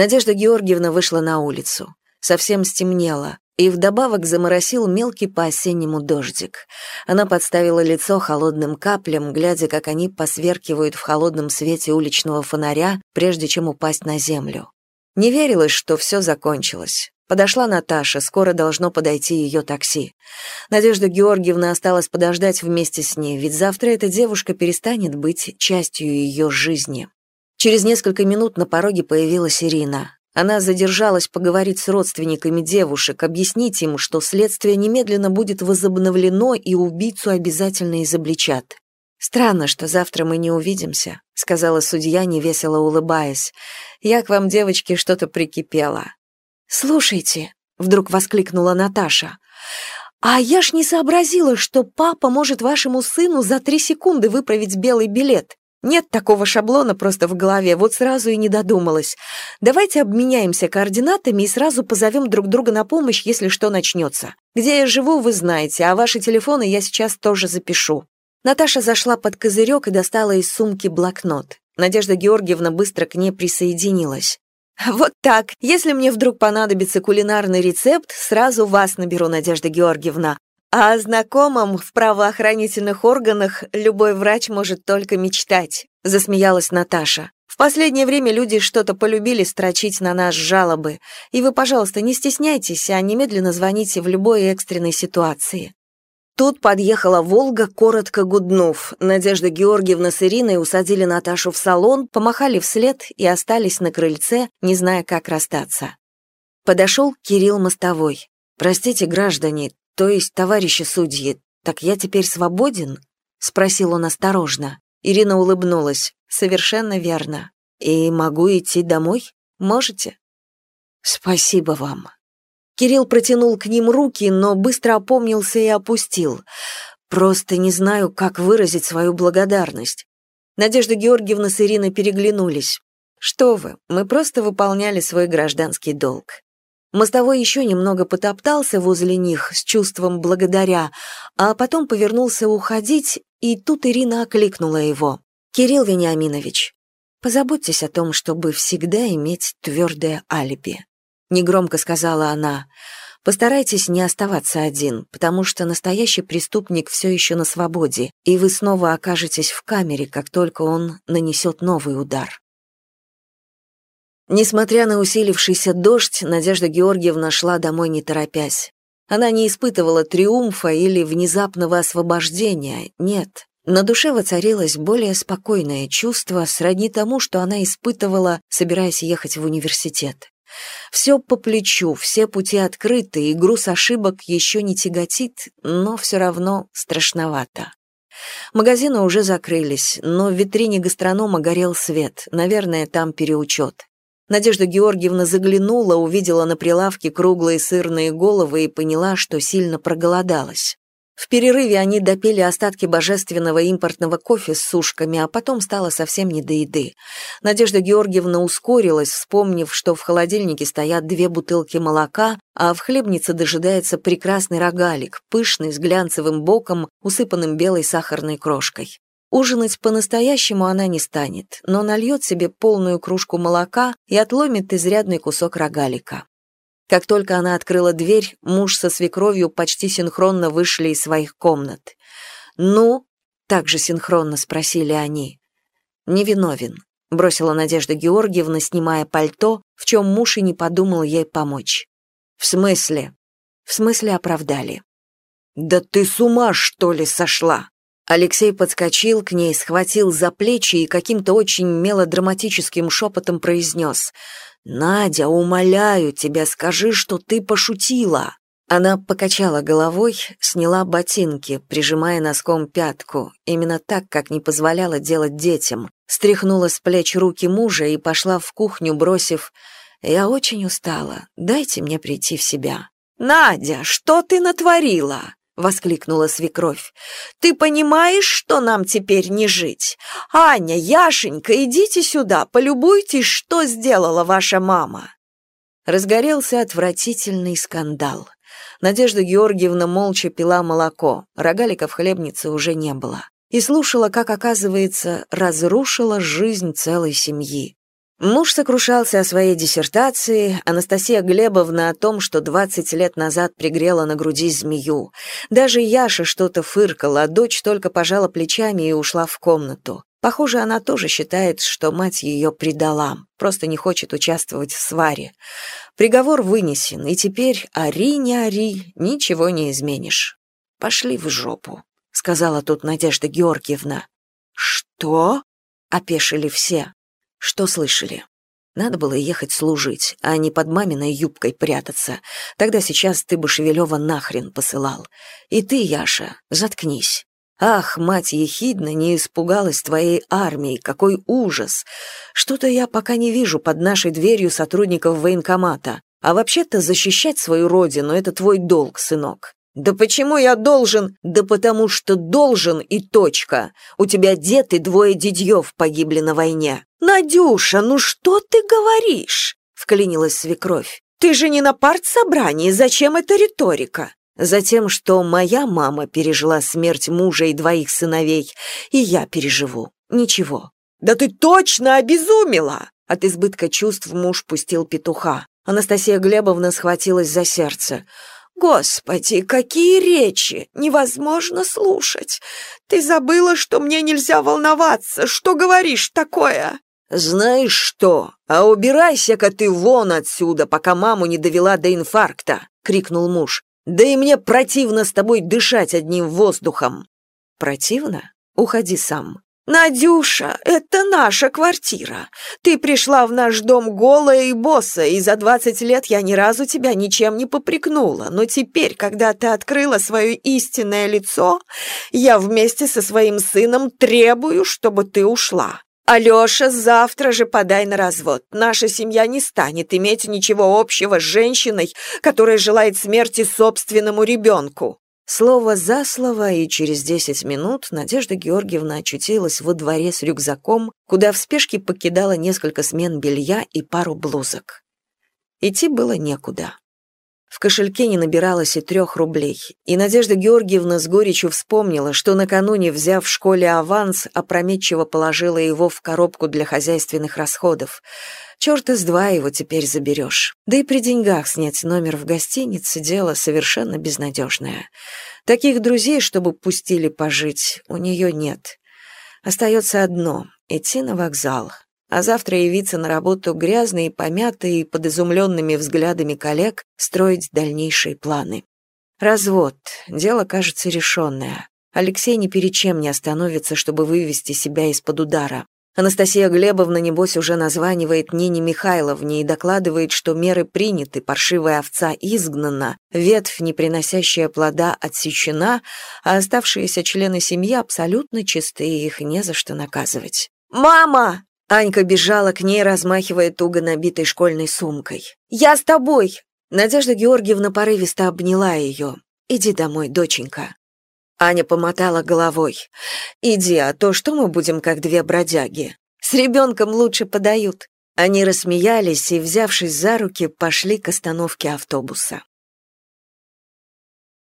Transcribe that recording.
Надежда Георгиевна вышла на улицу. Совсем стемнело, и вдобавок заморосил мелкий по-осеннему дождик. Она подставила лицо холодным каплям, глядя, как они посверкивают в холодном свете уличного фонаря, прежде чем упасть на землю. Не верилось, что все закончилось. Подошла Наташа, скоро должно подойти ее такси. Надежда Георгиевна осталась подождать вместе с ней, ведь завтра эта девушка перестанет быть частью ее жизни. Через несколько минут на пороге появилась Ирина. Она задержалась поговорить с родственниками девушек, объяснить им, что следствие немедленно будет возобновлено и убийцу обязательно изобличат. «Странно, что завтра мы не увидимся», — сказала судья, невесело улыбаясь. «Я к вам, девочки, что-то прикипела». «Слушайте», — вдруг воскликнула Наташа, «а я ж не сообразила, что папа может вашему сыну за три секунды выправить белый билет. Нет такого шаблона просто в голове, вот сразу и не додумалась. Давайте обменяемся координатами и сразу позовем друг друга на помощь, если что начнется. Где я живу, вы знаете, а ваши телефоны я сейчас тоже запишу». Наташа зашла под козырек и достала из сумки блокнот. Надежда Георгиевна быстро к ней присоединилась. «Вот так. Если мне вдруг понадобится кулинарный рецепт, сразу вас наберу, Надежда Георгиевна. А о знакомом в правоохранительных органах любой врач может только мечтать, засмеялась Наташа. В последнее время люди что-то полюбили строчить на нас жалобы. И вы, пожалуйста, не стесняйтесь, а немедленно звоните в любой экстренной ситуации. Тут подъехала «Волга», коротко гуднув. Надежда Георгиевна с Ириной усадили Наташу в салон, помахали вслед и остались на крыльце, не зная, как расстаться. Подошел Кирилл Мостовой. «Простите, граждане, «То есть, товарищи судьи, так я теперь свободен?» — спросил он осторожно. Ирина улыбнулась. «Совершенно верно. И могу идти домой? Можете?» «Спасибо вам». Кирилл протянул к ним руки, но быстро опомнился и опустил. «Просто не знаю, как выразить свою благодарность». Надежда Георгиевна с Ириной переглянулись. «Что вы, мы просто выполняли свой гражданский долг. Мостовой еще немного потоптался возле них с чувством благодаря, а потом повернулся уходить, и тут Ирина окликнула его. «Кирилл Вениаминович, позаботьтесь о том, чтобы всегда иметь твердое алиби», — негромко сказала она. «Постарайтесь не оставаться один, потому что настоящий преступник все еще на свободе, и вы снова окажетесь в камере, как только он нанесет новый удар». Несмотря на усилившийся дождь, Надежда Георгиевна шла домой не торопясь. Она не испытывала триумфа или внезапного освобождения, нет. На душе воцарилось более спокойное чувство, сродни тому, что она испытывала, собираясь ехать в университет. Все по плечу, все пути открыты, и груз ошибок еще не тяготит, но все равно страшновато. Магазины уже закрылись, но в витрине гастронома горел свет, наверное, там переучет. Надежда Георгиевна заглянула, увидела на прилавке круглые сырные головы и поняла, что сильно проголодалась. В перерыве они допили остатки божественного импортного кофе с сушками, а потом стало совсем не до еды. Надежда Георгиевна ускорилась, вспомнив, что в холодильнике стоят две бутылки молока, а в хлебнице дожидается прекрасный рогалик, пышный, с глянцевым боком, усыпанным белой сахарной крошкой. Ужинать по-настоящему она не станет, но нальет себе полную кружку молока и отломит изрядный кусок рогалика. Как только она открыла дверь, муж со свекровью почти синхронно вышли из своих комнат. «Ну?» — также синхронно спросили они. «Невиновен», — бросила Надежда Георгиевна, снимая пальто, в чем муж и не подумал ей помочь. «В смысле?» «В смысле оправдали». «Да ты с ума, что ли, сошла?» Алексей подскочил к ней, схватил за плечи и каким-то очень мелодраматическим шепотом произнес «Надя, умоляю тебя, скажи, что ты пошутила». Она покачала головой, сняла ботинки, прижимая носком пятку, именно так, как не позволяла делать детям, стряхнула с плеч руки мужа и пошла в кухню, бросив «Я очень устала, дайте мне прийти в себя». «Надя, что ты натворила?» Воскликнула свекровь. Ты понимаешь, что нам теперь не жить? Аня, Яшенька, идите сюда, полюбуйтесь, что сделала ваша мама. Разгорелся отвратительный скандал. Надежда Георгиевна молча пила молоко, рогалика в хлебнице уже не было, и слушала, как, оказывается, разрушила жизнь целой семьи. Муж сокрушался о своей диссертации, Анастасия Глебовна о том, что 20 лет назад пригрела на груди змею. Даже Яша что-то фыркала, а дочь только пожала плечами и ушла в комнату. Похоже, она тоже считает, что мать ее предала, просто не хочет участвовать в сваре. Приговор вынесен, и теперь ори не ори, ничего не изменишь. «Пошли в жопу», — сказала тут Надежда Георгиевна. «Что?» — опешили все. Что слышали? Надо было ехать служить, а не под маминой юбкой прятаться. Тогда сейчас ты бы Шевелева нахрен посылал. И ты, Яша, заткнись. Ах, мать ехидна, не испугалась твоей армии, какой ужас! Что-то я пока не вижу под нашей дверью сотрудников военкомата. А вообще-то защищать свою родину — это твой долг, сынок. «Да почему я должен?» «Да потому что должен и точка. У тебя дед и двое дедьев погибли на войне». «Надюша, ну что ты говоришь?» — вклинилась свекровь. «Ты же не на партсобрании, зачем эта риторика?» Затем, что моя мама пережила смерть мужа и двоих сыновей, и я переживу. Ничего. «Да ты точно обезумела!» От избытка чувств муж пустил петуха. Анастасия Глебовна схватилась за сердце. «Господи, какие речи! Невозможно слушать! Ты забыла, что мне нельзя волноваться! Что говоришь такое?» «Знаешь что? А убирайся-ка ты вон отсюда, пока маму не довела до инфаркта!» — крикнул муж. «Да и мне противно с тобой дышать одним воздухом!» «Противно? Уходи сам. «Надюша, это наша квартира. Ты пришла в наш дом голая и босса, и за двадцать лет я ни разу тебя ничем не попрекнула. Но теперь, когда ты открыла свое истинное лицо, я вместе со своим сыном требую, чтобы ты ушла. Алёша, завтра же подай на развод. Наша семья не станет иметь ничего общего с женщиной, которая желает смерти собственному ребенку. Слово за слово, и через десять минут Надежда Георгиевна очутилась во дворе с рюкзаком, куда в спешке покидала несколько смен белья и пару блузок. Идти было некуда. В кошельке не набиралось и трех рублей, и Надежда Георгиевна с горечью вспомнила, что накануне, взяв в школе аванс, опрометчиво положила его в коробку для хозяйственных расходов — Черт из два его теперь заберешь. Да и при деньгах снять номер в гостинице — дело совершенно безнадежное. Таких друзей, чтобы пустили пожить, у нее нет. Остается одно — идти на вокзал, а завтра явиться на работу грязный и помятый, под изумленными взглядами коллег, строить дальнейшие планы. Развод. Дело, кажется, решенное. Алексей ни перед чем не остановится, чтобы вывести себя из-под удара. Анастасия Глебовна, небось, уже названивает Нине Михайловне и докладывает, что меры приняты, паршивая овца изгнана, ветвь, не приносящая плода, отсечена, а оставшиеся члены семьи абсолютно чистые, их не за что наказывать. «Мама!» Анька бежала к ней, размахивая туго набитой школьной сумкой. «Я с тобой!» Надежда Георгиевна порывисто обняла ее. «Иди домой, доченька». Аня помотала головой. «Иди, а то что мы будем, как две бродяги? С ребенком лучше подают». Они рассмеялись и, взявшись за руки, пошли к остановке автобуса.